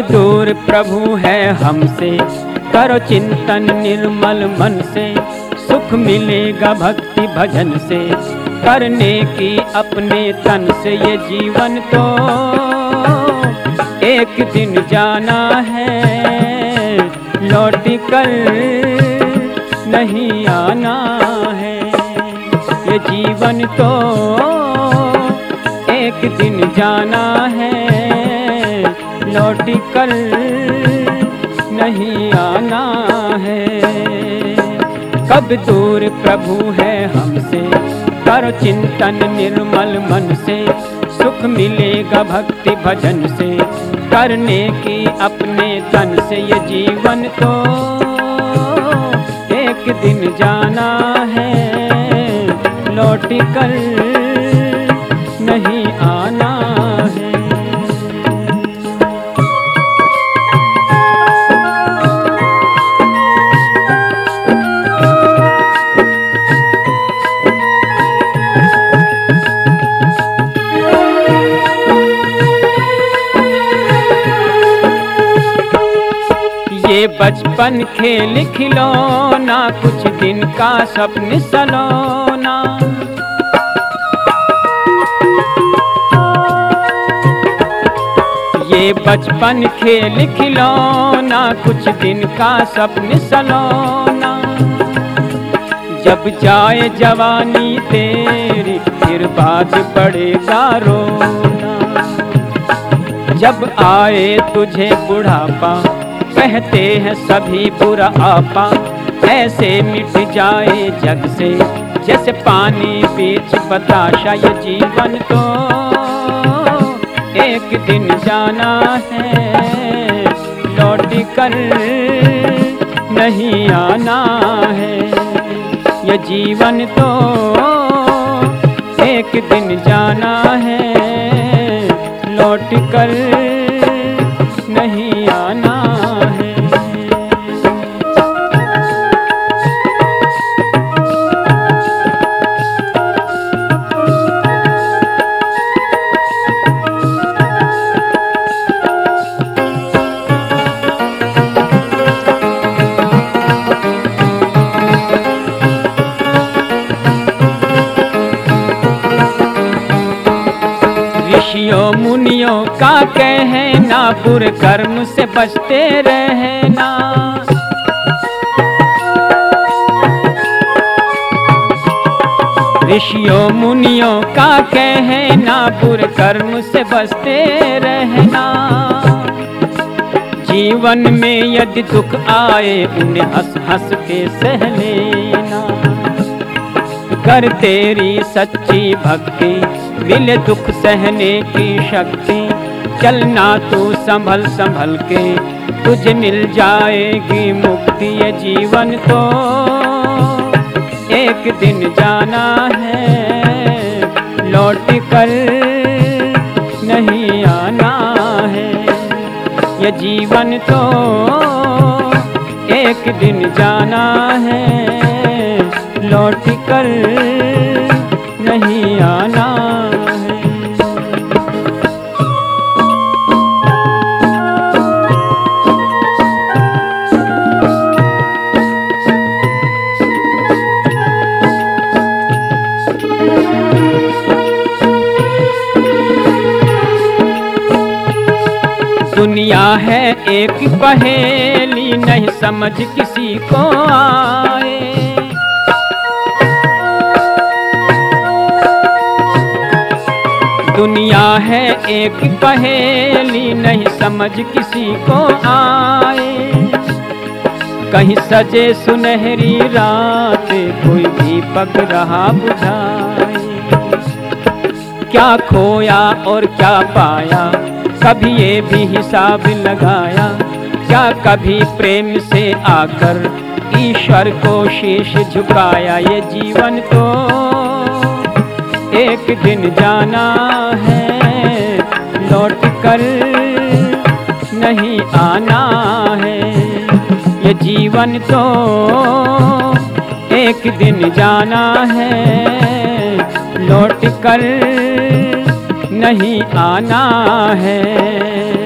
दूर प्रभु है हमसे। करो चिंतन निर्मल मन से। सुख मिलेगा भक्ति भजन से। करने की अपने तन से ये जीवन तो। एक दिन जाना है, लौट कर नहीं आना है। ये जीवन तो एक दिन जाना है। लौट नहीं आना है। कब दूर प्रभु है हमसे? करो चिंतन निर्मल मन से। सुख मिलेगा भक्ति भजन से। करने की अपने तन से ये जीवन तो एक दिन जाना है। लौट कर बचपन खेल खिलौना कुछ दिन का सपन सलोना। ये बचपन खेल खिलौना कुछ दिन का सपन सलोना। जब जाए जवानी तेरी, फिर बात पड़ेगा रोना। जब आए तुझे बुढ़ापा कहते हैं सभी बुरा आपा। ऐसे मिट जाए जग से, जैसे पानी बीच बताशा ये जीवन तो एक दिन जाना है, लौट कर नहीं आना है। ये जीवन तो एक दिन जाना है, लौट कर नहीं आना बुरे कर्म से बचते रहना। ऋषियों, मुनियों का कहना बुरे कर्म से बचते रहना। जीवन में यदि दुख आए, उन्हें हंस हंस के सह लेना। कर तेरी सच्ची भक्ति, मिले दुख सहने की शक्ति। चलना तू संभल संभल के, तुझे मिल जाएगी मुक्ति ये जीवन तो। एक दिन जाना है, लौट कर नहीं आना है, ये जीवन तो। एक दिन जाना है दुनिया है एक पहेली, नहीं समझ किसी को आए। दुनिया है एक पहेली, नहीं समझ किसी को आए। कहीं सजे सुनहरी रात, कोई भी रहा बुझाए। क्या खोया और क्या पाया? कभी ये भी हिसाब लगाया। क्या कभी प्रेम से आकर ईश्वर को शीश झुकाया? ये जीवन तो एक दिन जाना है। लौट कर नहीं आना है। ये जीवन तो एक दिन जाना है। लौट कर नहीं आना है।